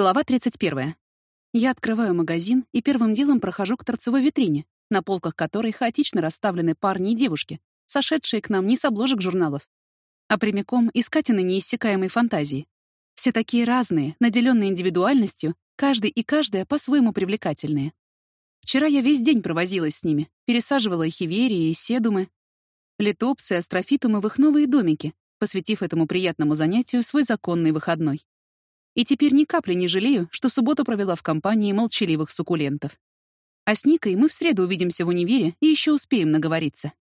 Глава 31. Я открываю магазин и первым делом прохожу к торцевой витрине, на полках которой хаотично расставлены парни и девушки, сошедшие к нам не с обложек журналов, а прямиком из Катиной неиссякаемой фантазии. Все такие разные, наделенные индивидуальностью, каждый и каждая по-своему привлекательные. Вчера я весь день провозилась с ними, пересаживала эхиверии и седумы, литопсы, астрофитумы в их новые домики, посвятив этому приятному занятию свой законный выходной. И теперь ни капли не жалею, что субботу провела в компании молчаливых суккулентов. А с Никой мы в среду увидимся в универе и еще успеем наговориться.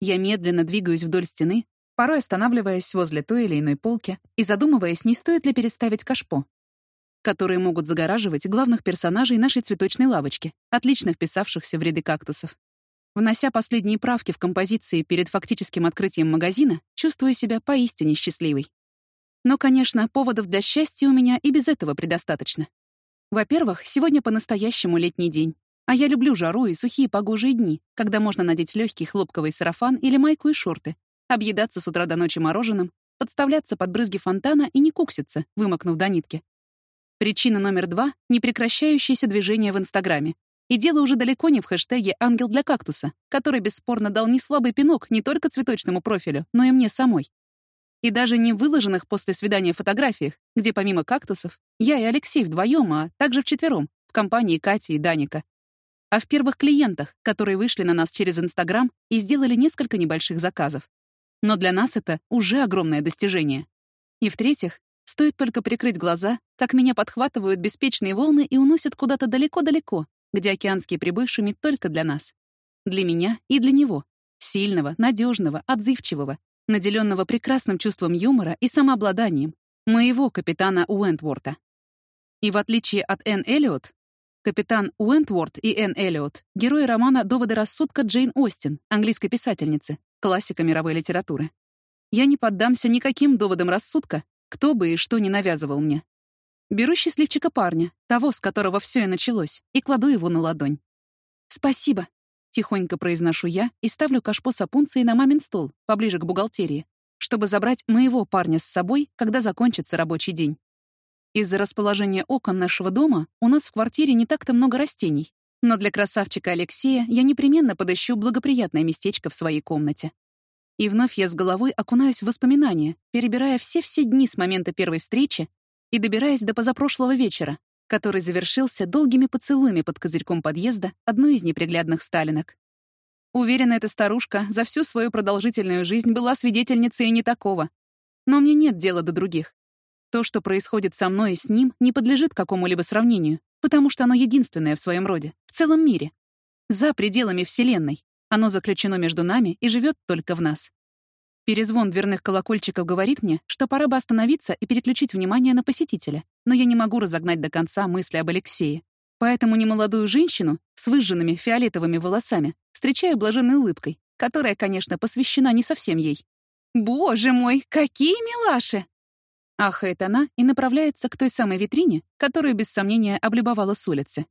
Я медленно двигаюсь вдоль стены, порой останавливаясь возле той или иной полки и задумываясь, не стоит ли переставить кашпо, которые могут загораживать главных персонажей нашей цветочной лавочки, отлично вписавшихся в ряды кактусов. Внося последние правки в композиции перед фактическим открытием магазина, чувствую себя поистине счастливой. Но, конечно, поводов для счастья у меня и без этого предостаточно. Во-первых, сегодня по-настоящему летний день. А я люблю жару и сухие погожие дни, когда можно надеть легкий хлопковый сарафан или майку и шорты, объедаться с утра до ночи мороженым, подставляться под брызги фонтана и не кукситься, вымокнув до нитки. Причина номер два — непрекращающееся движение в Инстаграме. И дело уже далеко не в хэштеге «Ангел для кактуса», который бесспорно дал неслабый пинок не только цветочному профилю, но и мне самой и даже не выложенных после свидания фотографиях, где помимо кактусов я и Алексей вдвоем, а также вчетвером, в компании Кати и Даника. А в первых клиентах, которые вышли на нас через Инстаграм и сделали несколько небольших заказов. Но для нас это уже огромное достижение. И в-третьих, стоит только прикрыть глаза, как меня подхватывают беспечные волны и уносят куда-то далеко-далеко, где океанский прибой шумит только для нас. Для меня и для него. Сильного, надежного, отзывчивого, наделенного прекрасным чувством юмора и самообладанием, моего капитана Уэнтворта. И в отличие от Энн Эллиот, капитан Уэнтворт и Энн Эллиот — герои романа «Доводы рассудка» Джейн Остин, английской писательницы, классика мировой литературы. Я не поддамся никаким доводам рассудка, кто бы и что не навязывал мне. Беру счастливчика парня, того, с которого все и началось, и кладу его на ладонь. «Спасибо», Тихонько произношу я и ставлю кашпо с на мамин стол, поближе к бухгалтерии, чтобы забрать моего парня с собой, когда закончится рабочий день. Из-за расположения окон нашего дома у нас в квартире не так-то много растений, но для красавчика Алексея я непременно подыщу благоприятное местечко в своей комнате. И вновь я с головой окунаюсь в воспоминания, перебирая все-все дни с момента первой встречи и добираясь до позапрошлого вечера, который завершился долгими поцелуями под козырьком подъезда одной из неприглядных сталинок. Уверена, эта старушка за всю свою продолжительную жизнь была свидетельницей и не такого. Но мне нет дела до других. То, что происходит со мной и с ним, не подлежит какому-либо сравнению, потому что оно единственное в своем роде, в целом мире. За пределами Вселенной. Оно заключено между нами и живет только в нас. Перезвон дверных колокольчиков говорит мне, что пора бы остановиться и переключить внимание на посетителя, но я не могу разогнать до конца мысли об Алексее. Поэтому немолодую женщину с выжженными фиолетовыми волосами встречаю блаженной улыбкой, которая, конечно, посвящена не совсем ей. «Боже мой, какие милаши!» Ахает она и направляется к той самой витрине, которую, без сомнения, облюбовала с улицы.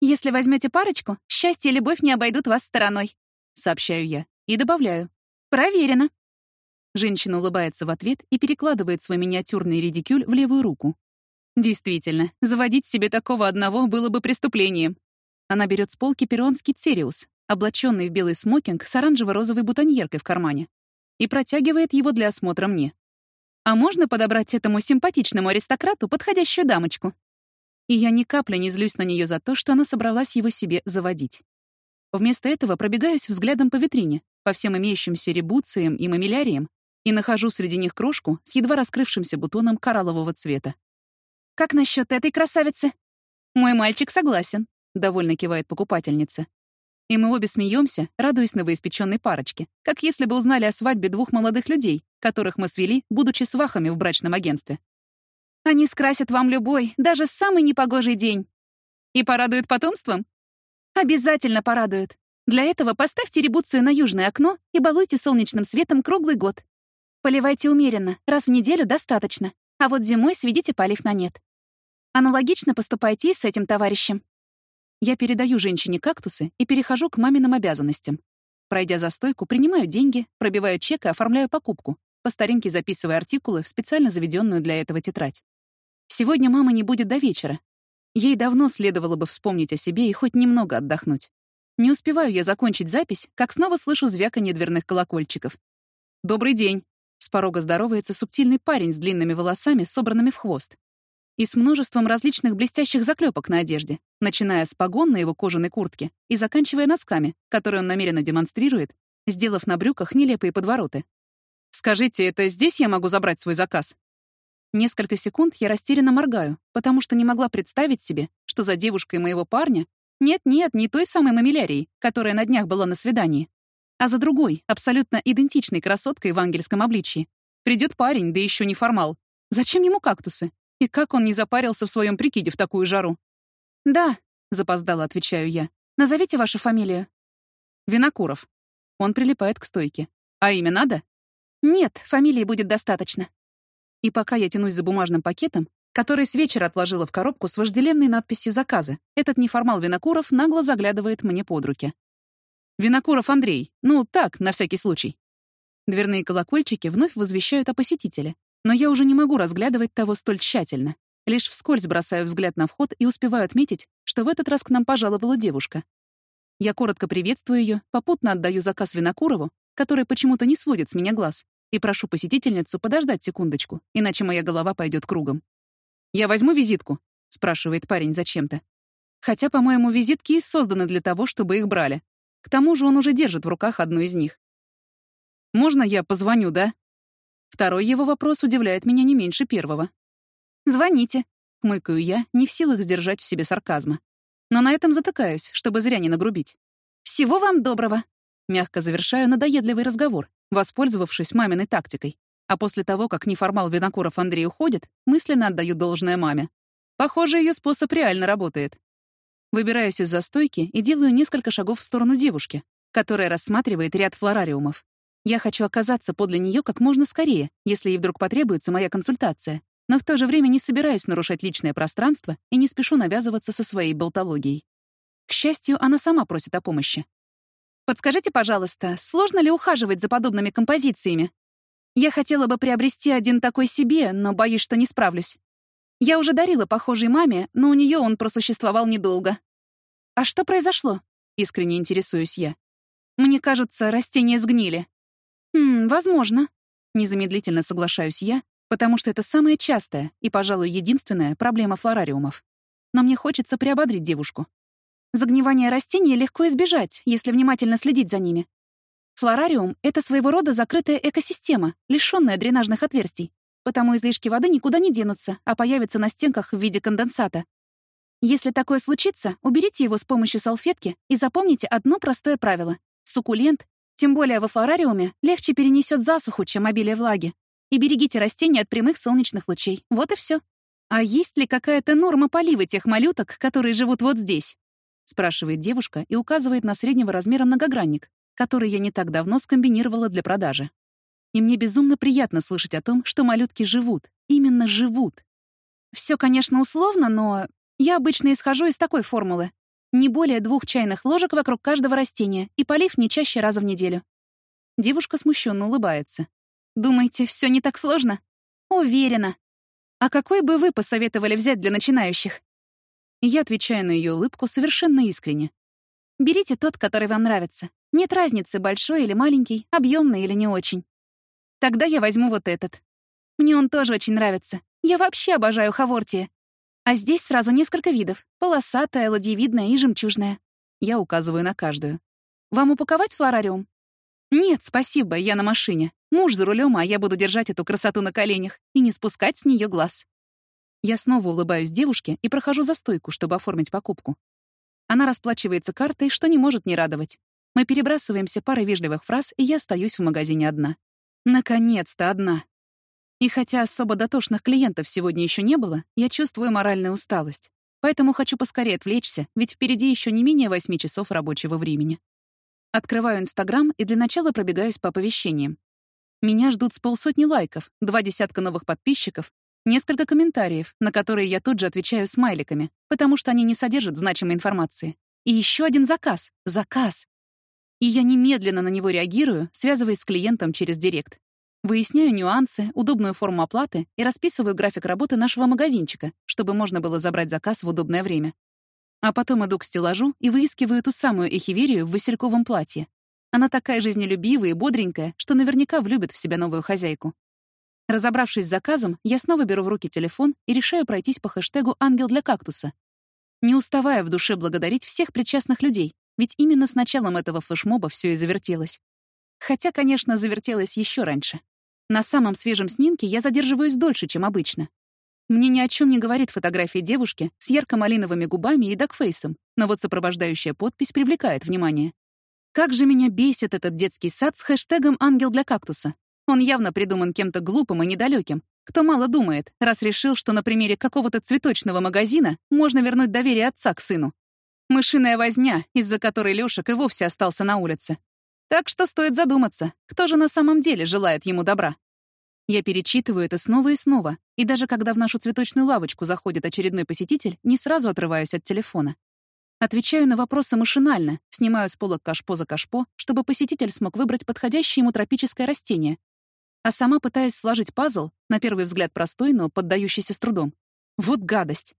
«Если возьмете парочку, счастье и любовь не обойдут вас стороной», — сообщаю я и добавляю. «Проверено». Женщина улыбается в ответ и перекладывает свой миниатюрный редикюль в левую руку. Действительно, заводить себе такого одного было бы преступлением. Она берет с полки перуанский цериус, облаченный в белый смокинг с оранжево-розовой бутоньеркой в кармане, и протягивает его для осмотра мне. А можно подобрать этому симпатичному аристократу подходящую дамочку? И я ни капли не злюсь на нее за то, что она собралась его себе заводить. Вместо этого пробегаюсь взглядом по витрине, по всем имеющимся ребуциям и мамиляриям, и нахожу среди них крошку с едва раскрывшимся бутоном кораллового цвета. «Как насчет этой красавицы?» «Мой мальчик согласен», — довольно кивает покупательница. И мы обе смеемся, радуясь новоиспеченной парочке, как если бы узнали о свадьбе двух молодых людей, которых мы свели, будучи свахами в брачном агентстве. Они скрасят вам любой, даже самый непогожий день. И порадуют потомством? Обязательно порадуют. Для этого поставьте ребуцию на южное окно и балуйте солнечным светом круглый год. Поливайте умеренно, раз в неделю достаточно, а вот зимой сведите полив на нет. Аналогично поступайте и с этим товарищем. Я передаю женщине кактусы и перехожу к маминым обязанностям. Пройдя за стойку, принимаю деньги, пробиваю чек и оформляю покупку, по старинке записывая артикулы в специально заведенную для этого тетрадь. Сегодня мама не будет до вечера. Ей давно следовало бы вспомнить о себе и хоть немного отдохнуть. Не успеваю я закончить запись, как снова слышу звяканье дверных колокольчиков. «Добрый день!» — с порога здоровается субтильный парень с длинными волосами, собранными в хвост. И с множеством различных блестящих заклепок на одежде, начиная с погон на его кожаной куртке и заканчивая носками, которые он намеренно демонстрирует, сделав на брюках нелепые подвороты. «Скажите, это здесь я могу забрать свой заказ?» Несколько секунд я растерянно моргаю, потому что не могла представить себе, что за девушкой моего парня нет-нет, не той самой мамилярии, которая на днях была на свидании, а за другой, абсолютно идентичной красоткой в ангельском обличье. Придет парень, да еще не формал. Зачем ему кактусы? И как он не запарился в своем прикиде в такую жару? «Да», — запоздало отвечаю я. «Назовите вашу фамилию». «Винокуров». Он прилипает к стойке. «А имя надо?» «Нет, фамилии будет достаточно». И пока я тянусь за бумажным пакетом, который с вечера отложила в коробку с вожделенной надписью заказа, этот неформал Винокуров нагло заглядывает мне под руки. «Винокуров Андрей. Ну, так, на всякий случай». Дверные колокольчики вновь возвещают о посетителе, но я уже не могу разглядывать того столь тщательно. Лишь вскользь бросаю взгляд на вход и успеваю отметить, что в этот раз к нам пожаловала девушка. Я коротко приветствую ее, попутно отдаю заказ Винокурову, который почему-то не сводит с меня глаз, и прошу посетительницу подождать секундочку, иначе моя голова пойдет кругом. «Я возьму визитку?» — спрашивает парень зачем-то. Хотя, по-моему, визитки и созданы для того, чтобы их брали. К тому же он уже держит в руках одну из них. «Можно я позвоню, да?» Второй его вопрос удивляет меня не меньше первого. «Звоните», — хмыкаю я, не в силах сдержать в себе сарказма. Но на этом затыкаюсь, чтобы зря не нагрубить. «Всего вам доброго», — мягко завершаю надоедливый разговор, воспользовавшись маминой тактикой. А после того, как неформал Винокуров Андрей уходит, мысленно отдаю должное маме. Похоже, ее способ реально работает. Выбираюсь из застойки и делаю несколько шагов в сторону девушки, которая рассматривает ряд флорариумов. Я хочу оказаться подле нее как можно скорее, если ей вдруг потребуется моя консультация, но в то же время не собираюсь нарушать личное пространство и не спешу навязываться со своей болтологией. К счастью, она сама просит о помощи. «Подскажите, пожалуйста, сложно ли ухаживать за подобными композициями?» Я хотела бы приобрести один такой себе, но боюсь, что не справлюсь. Я уже дарила похожей маме, но у нее он просуществовал недолго. А что произошло? Искренне интересуюсь я. Мне кажется, растения сгнили. Хм, возможно. Незамедлительно соглашаюсь я, потому что это самая частая и, пожалуй, единственная проблема флорариумов. Но мне хочется приободрить девушку. Загнивание растений легко избежать, если внимательно следить за ними. Флорариум — это своего рода закрытая экосистема, лишённая дренажных отверстий, потому излишки воды никуда не денутся, а появятся на стенках в виде конденсата. Если такое случится, уберите его с помощью салфетки и запомните одно простое правило. Суккулент, тем более во флорариуме, легче перенесет засуху, чем обилие влаги. И берегите растения от прямых солнечных лучей. Вот и все. А есть ли какая-то норма полива тех малюток, которые живут вот здесь? спрашивает девушка и указывает на среднего размера многогранник, который я не так давно скомбинировала для продажи. И мне безумно приятно слышать о том, что малютки живут, именно живут. Все, конечно, условно, но я обычно исхожу из такой формулы. Не более двух чайных ложек вокруг каждого растения и полив не чаще раза в неделю. Девушка смущенно улыбается. Думаете, все не так сложно? Уверена. А какой бы вы посоветовали взять для начинающих? Я отвечаю на ее улыбку совершенно искренне. Берите тот, который вам нравится. Нет разницы, большой или маленький, объемный или не очень. Тогда я возьму вот этот. Мне он тоже очень нравится. Я вообще обожаю хавортия. А здесь сразу несколько видов. Полосатая, ладьевидная и жемчужная. Я указываю на каждую. Вам упаковать флорариум? Нет, спасибо, я на машине. Муж за рулем, а я буду держать эту красоту на коленях и не спускать с нее глаз. Я снова улыбаюсь девушке и прохожу за стойку, чтобы оформить покупку. Она расплачивается картой, что не может не радовать. Мы перебрасываемся парой вежливых фраз, и я остаюсь в магазине одна. Наконец-то одна. И хотя особо дотошных клиентов сегодня еще не было, я чувствую моральную усталость. Поэтому хочу поскорее отвлечься, ведь впереди еще не менее восьми часов рабочего времени. Открываю Инстаграм и для начала пробегаюсь по оповещениям. Меня ждут с полсотни лайков, два десятка новых подписчиков, несколько комментариев, на которые я тут же отвечаю смайликами, потому что они не содержат значимой информации. И еще один заказ. Заказ и я немедленно на него реагирую, связываясь с клиентом через директ. Выясняю нюансы, удобную форму оплаты и расписываю график работы нашего магазинчика, чтобы можно было забрать заказ в удобное время. А потом иду к стеллажу и выискиваю ту самую эхиверию в васильковом платье. Она такая жизнелюбивая и бодренькая, что наверняка влюбит в себя новую хозяйку. Разобравшись с заказом, я снова беру в руки телефон и решаю пройтись по хэштегу «Ангел для кактуса». Не уставая в душе благодарить всех причастных людей, ведь именно с началом этого флешмоба все и завертелось. Хотя, конечно, завертелось еще раньше. На самом свежем снимке я задерживаюсь дольше, чем обычно. Мне ни о чем не говорит фотография девушки с ярко-малиновыми губами и дакфейсом, но вот сопровождающая подпись привлекает внимание. Как же меня бесит этот детский сад с хэштегом «Ангел для кактуса». Он явно придуман кем-то глупым и недалеким, кто мало думает, раз решил, что на примере какого-то цветочного магазина можно вернуть доверие отца к сыну. Мышиная возня, из-за которой Лёшек и вовсе остался на улице. Так что стоит задуматься, кто же на самом деле желает ему добра. Я перечитываю это снова и снова, и даже когда в нашу цветочную лавочку заходит очередной посетитель, не сразу отрываюсь от телефона. Отвечаю на вопросы машинально, снимаю с полок кашпо за кашпо, чтобы посетитель смог выбрать подходящее ему тропическое растение. А сама пытаюсь сложить пазл, на первый взгляд простой, но поддающийся с трудом. Вот гадость.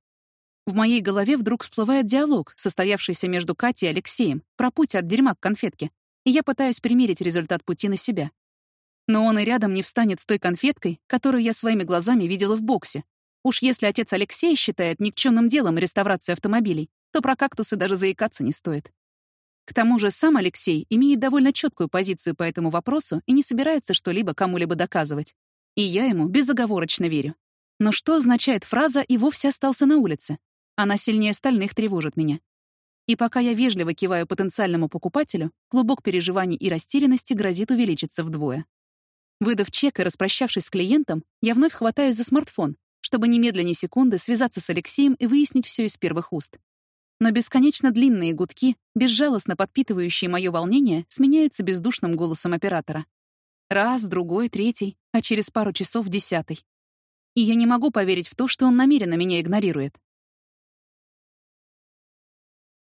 В моей голове вдруг всплывает диалог, состоявшийся между Катей и Алексеем, про путь от дерьма к конфетке, и я пытаюсь примерить результат пути на себя. Но он и рядом не встанет с той конфеткой, которую я своими глазами видела в боксе. Уж если отец Алексей считает никчемным делом реставрацию автомобилей, то про кактусы даже заикаться не стоит. К тому же сам Алексей имеет довольно четкую позицию по этому вопросу и не собирается что-либо кому-либо доказывать. И я ему безоговорочно верю. Но что означает фраза «и вовсе остался на улице»? Она сильнее стальных тревожит меня. И пока я вежливо киваю потенциальному покупателю, клубок переживаний и растерянности грозит увеличиться вдвое. Выдав чек и распрощавшись с клиентом, я вновь хватаюсь за смартфон, чтобы немедленно секунды связаться с Алексеем и выяснить все из первых уст. Но бесконечно длинные гудки, безжалостно подпитывающие мое волнение, сменяются бездушным голосом оператора. Раз, другой, третий, а через пару часов — десятый. И я не могу поверить в то, что он намеренно меня игнорирует.